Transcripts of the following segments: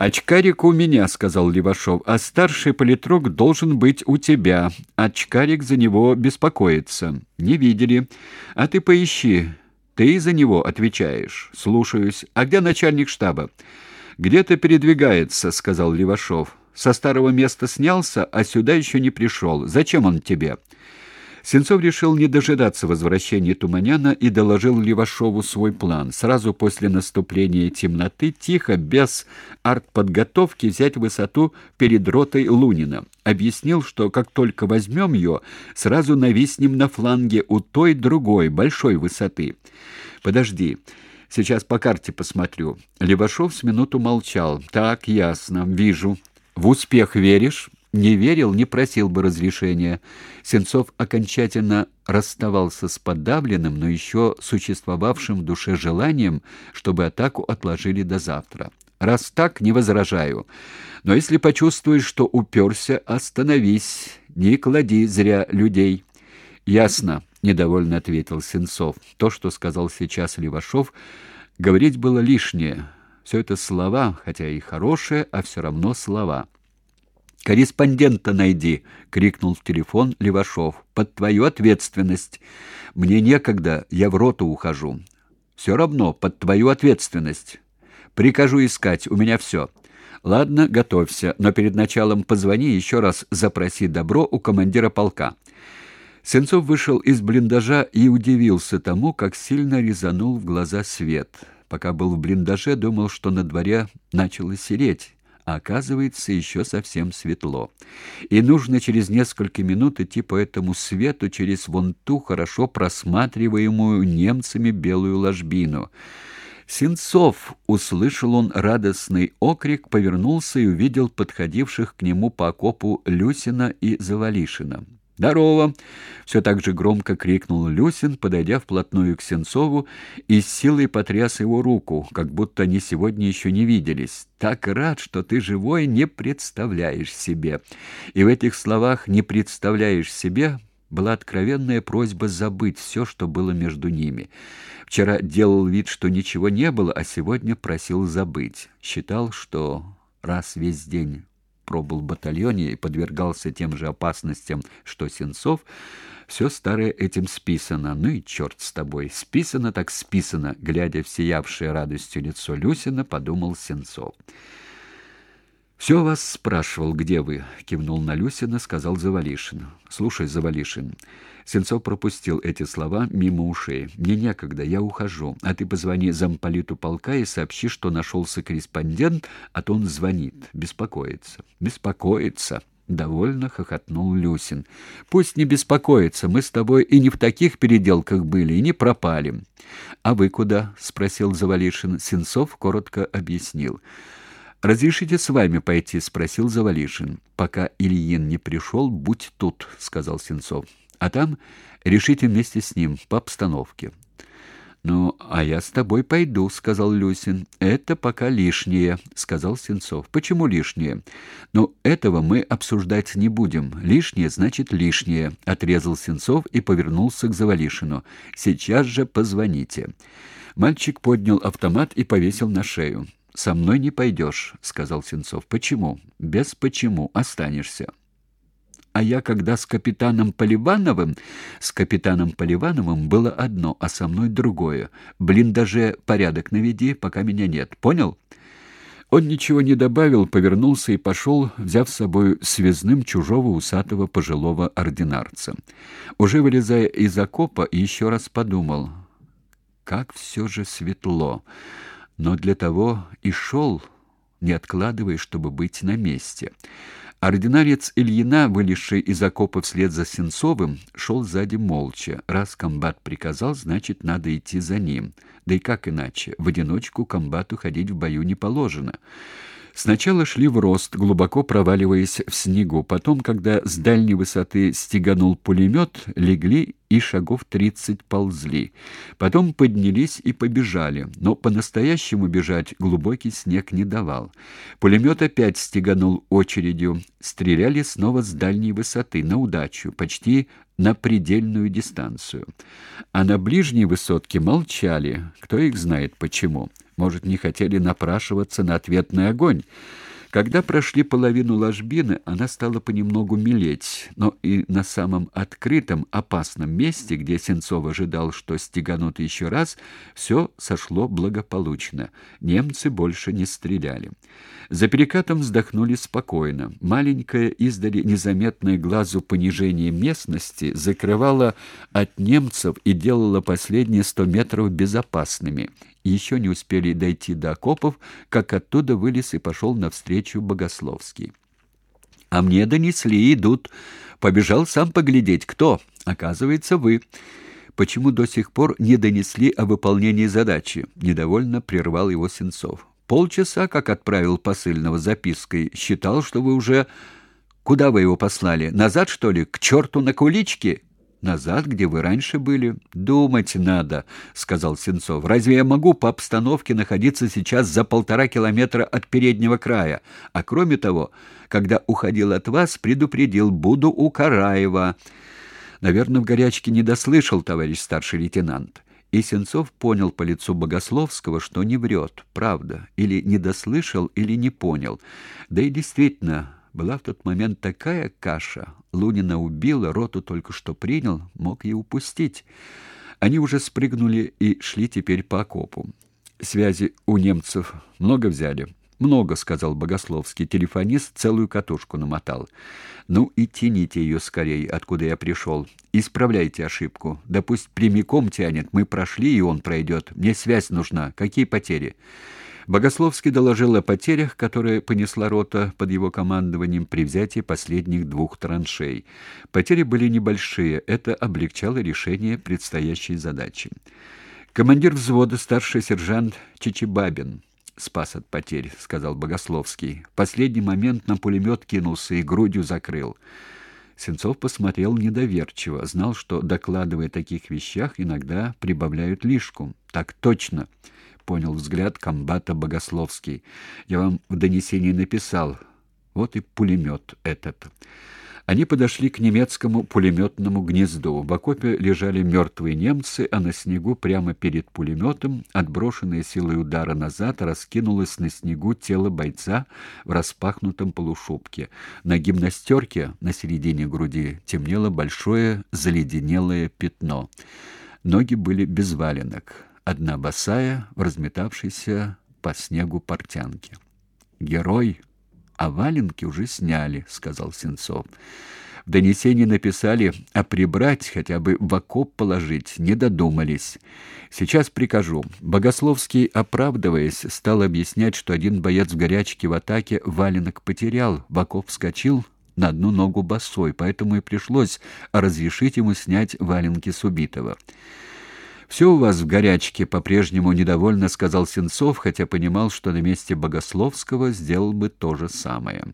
«Очкарик у меня», — сказал Левашов, — «а старший политрук должен быть у тебя. Очкарик за него беспокоится». «Не видели. А ты поищи. Ты за него отвечаешь». «Слушаюсь. А где начальник штаба?» «Где-то передвигается», — сказал Левашов. «Со старого места снялся, а сюда еще не пришел. Зачем он тебе?» Сенцов решил не дожидаться возвращения Туманяна и доложил Левашову свой план. Сразу после наступления темноты тихо, без артподготовки, взять высоту перед ротой Лунина. Объяснил, что как только возьмем ее, сразу нависнем на фланге у той другой, большой высоты. «Подожди». Сейчас по карте посмотрю. Левашов с минуту молчал. Так, ясно, вижу. В успех веришь? Не верил, не просил бы разрешения. Сенцов окончательно расставался с подавленным, но еще существовавшим в душе желанием, чтобы атаку отложили до завтра. Раз так, не возражаю. Но если почувствуешь, что уперся, остановись, не клади зря людей. Ясно, недовольно ответил Сенцов. То, что сказал сейчас Левашов, говорить было лишнее. Все это слова, хотя и хорошие, а все равно слова. «Корреспондента найди!» — крикнул в телефон Левашов. «Под твою ответственность. Мне некогда, я в роту ухожу. Все равно, под твою ответственность. Прикажу искать, у меня все. Ладно, готовься, но перед началом позвони еще раз запроси добро у командира полка». Сенцов вышел из блиндажа и удивился тому, как сильно резанул в глаза свет. Пока был в блиндаже, думал, что на дворе начало сереть оказывается еще совсем светло. И нужно через несколько минут идти по этому свету через вон ту хорошо просматриваемую немцами белую ложбину. Сенцов, услышал он радостный окрик, повернулся и увидел подходивших к нему по окопу Люсина и Завалишина. «Здорово!» — все так же громко крикнул Люсин, подойдя вплотную к Сенцову и с силой потряс его руку, как будто они сегодня еще не виделись. «Так рад, что ты живой, не представляешь себе!» И в этих словах «не представляешь себе» была откровенная просьба забыть все, что было между ними. Вчера делал вид, что ничего не было, а сегодня просил забыть. Считал, что раз весь день пробыл в батальоне и подвергался тем же опасностям, что Сенцов, все старое этим списано. Ну и черт с тобой, списано так списано, глядя в сиявшее радостью лицо Люсина, подумал Сенцов. «Все вас спрашивал, где вы?» — кивнул на Люсина, сказал Завалишин. «Слушай, Завалишин». Сенцов пропустил эти слова мимо ушей. «Мне некогда, я ухожу. А ты позвони замполиту полка и сообщи, что нашелся корреспондент, а то он звонит. Беспокоится». «Беспокоится». Довольно хохотнул Люсин. «Пусть не беспокоится, мы с тобой и не в таких переделках были, и не пропали». «А вы куда?» — спросил Завалишин. Сенцов коротко объяснил. «Разрешите с вами пойти?» — спросил Завалишин. «Пока Ильин не пришел, будь тут», — сказал Сенцов. «А там решите вместе с ним, по обстановке». «Ну, а я с тобой пойду», — сказал Люсин. «Это пока лишнее», — сказал Сенцов. «Почему лишнее?» «Ну, этого мы обсуждать не будем. Лишнее значит лишнее», — отрезал Сенцов и повернулся к Завалишину. «Сейчас же позвоните». Мальчик поднял автомат и повесил на шею. «Со мной не пойдешь», — сказал Сенцов. «Почему?» «Без почему. Останешься». А я, когда с капитаном Поливановым... С капитаном Поливановым было одно, а со мной другое. Блин, даже порядок наведи, пока меня нет. Понял?» Он ничего не добавил, повернулся и пошел, взяв с собой связным чужого усатого пожилого ординарца. Уже вылезая из окопа, еще раз подумал, как все же светло но для того и шел, не откладывая, чтобы быть на месте. Ординарец Ильина, вылезший из окопа вслед за Сенцовым, шел сзади молча. Раз комбат приказал, значит, надо идти за ним. Да и как иначе? В одиночку комбату ходить в бою не положено. Сначала шли в рост, глубоко проваливаясь в снегу. Потом, когда с дальней высоты стеганул пулемет, легли и шагов тридцать ползли. Потом поднялись и побежали, но по-настоящему бежать глубокий снег не давал. Пулемет опять стеганул очередью. Стреляли снова с дальней высоты, на удачу, почти на предельную дистанцию. А на ближней высотке молчали, кто их знает почему. Может, не хотели напрашиваться на ответный огонь. Когда прошли половину ложбины, она стала понемногу мелеть, но и на самом открытом, опасном месте, где Сенцов ожидал, что стеганут еще раз, все сошло благополучно. Немцы больше не стреляли. За перекатом вздохнули спокойно. Маленькое, издали незаметное глазу понижение местности закрывало от немцев и делало последние сто метров безопасными еще не успели дойти до окопов, как оттуда вылез и пошел навстречу Богословский. «А мне донесли, идут. Побежал сам поглядеть, кто. Оказывается, вы. Почему до сих пор не донесли о выполнении задачи?» Недовольно прервал его Сенцов. «Полчаса, как отправил посыльного запиской, считал, что вы уже... Куда вы его послали? Назад, что ли? К черту на куличке?» Назад, где вы раньше были. Думать надо, сказал Сенцов. Разве я могу по обстановке находиться сейчас за полтора километра от переднего края? А кроме того, когда уходил от вас, предупредил, буду у Караева. Наверное, в горячке не дослышал товарищ старший лейтенант. И Сенцов понял по лицу Богословского, что не врет, правда, или не дослышал, или не понял. Да и действительно, была в тот момент такая каша. Лунина убила, роту только что принял, мог и упустить. Они уже спрыгнули и шли теперь по окопу. Связи у немцев много взяли. Много, сказал Богословский. Телефонист целую катушку намотал. Ну и тяните ее скорее, откуда я пришел. Исправляйте ошибку. Да пусть прямиком тянет. Мы прошли, и он пройдет. Мне связь нужна. Какие потери? Богословский доложил о потерях, которые понесла рота под его командованием при взятии последних двух траншей. Потери были небольшие, это облегчало решение предстоящей задачи. Командир взвода старший сержант Чичибабин спас от потерь, сказал Богословский. В последний момент на пулемет кинулся и грудью закрыл. Сенцов посмотрел недоверчиво, знал, что докладывая о таких вещах, иногда прибавляют лишку. Так точно понял взгляд комбата Богословский. Я вам в донесении написал. Вот и пулемет этот. Они подошли к немецкому пулеметному гнезду. В окопе лежали мертвые немцы, а на снегу прямо перед пулеметом, отброшенное силой удара назад, раскинулось на снегу тело бойца в распахнутом полушубке. На гимнастерке на середине груди темнело большое заледенелое пятно. Ноги были без валенок одна босая в разметавшейся по снегу портянке. «Герой, а валенки уже сняли», — сказал Сенцов. В донесении написали, а прибрать, хотя бы в окоп положить, не додумались. Сейчас прикажу. Богословский, оправдываясь, стал объяснять, что один боец в горячке в атаке валенок потерял, в окоп вскочил, на одну ногу босой, поэтому и пришлось разрешить ему снять валенки с убитого. «Все у вас в горячке», — по-прежнему недовольно сказал Сенцов, хотя понимал, что на месте Богословского сделал бы то же самое.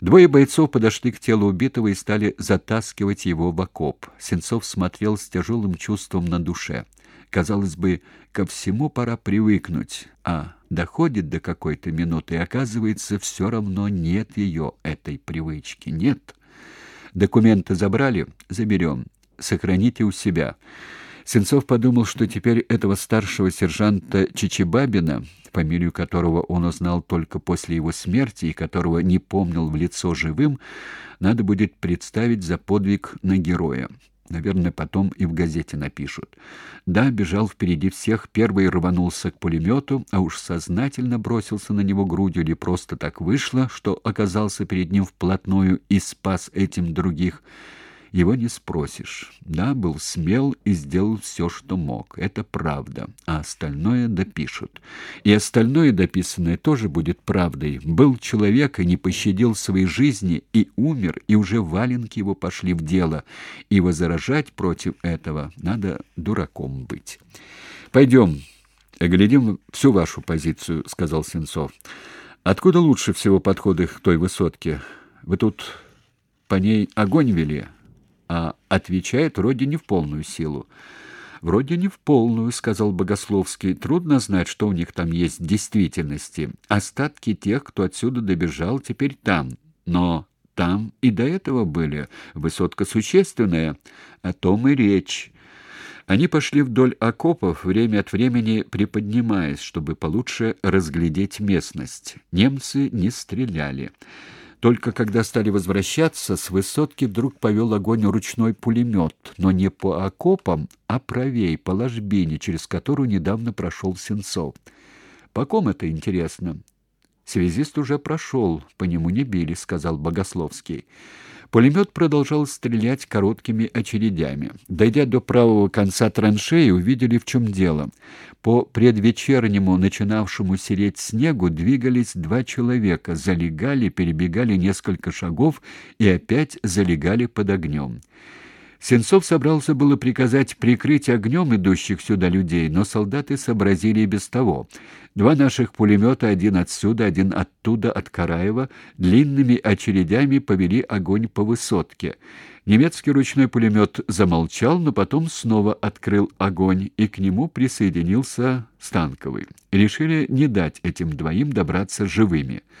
Двое бойцов подошли к телу убитого и стали затаскивать его в окоп. Сенцов смотрел с тяжелым чувством на душе. Казалось бы, ко всему пора привыкнуть, а доходит до какой-то минуты, и оказывается, все равно нет ее, этой привычки, нет. Документы забрали? Заберем. Сохраните у себя. Сенцов подумал, что теперь этого старшего сержанта Чичибабина, фамилию которого он узнал только после его смерти и которого не помнил в лицо живым, надо будет представить за подвиг на героя. Наверное, потом и в газете напишут. Да, бежал впереди всех, первый рванулся к пулемету, а уж сознательно бросился на него грудью или просто так вышло, что оказался перед ним вплотную и спас этим других – его не спросишь. Да, был смел и сделал все, что мог. Это правда. А остальное допишут. И остальное дописанное тоже будет правдой. Был человек и не пощадил своей жизни, и умер, и уже валенки его пошли в дело. И возражать против этого надо дураком быть. «Пойдем, оглядим всю вашу позицию», — сказал Сенцов. «Откуда лучше всего подходы к той высотке? Вы тут по ней огонь вели?» А отвечает вроде не в полную силу. Вроде не в полную, сказал Богословский. Трудно знать, что у них там есть в действительности. Остатки тех, кто отсюда добежал, теперь там. Но там и до этого были. Высотка существенная, о том и речь. Они пошли вдоль окопов, время от времени приподнимаясь, чтобы получше разглядеть местность. Немцы не стреляли. Только когда стали возвращаться, с высотки вдруг повел огонь ручной пулемет, но не по окопам, а правей, по ложбине, через которую недавно прошел Сенцов. По ком это интересно? Связист уже прошел, по нему не били, сказал Богословский. Пулемет продолжал стрелять короткими очередями. Дойдя до правого конца траншеи, увидели, в чем дело. По предвечернему начинавшему сереть снегу двигались два человека, залегали, перебегали несколько шагов и опять залегали под огнем. Сенцов собрался было приказать прикрыть огнем идущих сюда людей, но солдаты сообразили и без того. Два наших пулемета, один отсюда, один оттуда, от Караева, длинными очередями повели огонь по высотке. Немецкий ручной пулемет замолчал, но потом снова открыл огонь, и к нему присоединился станковый. Решили не дать этим двоим добраться живыми.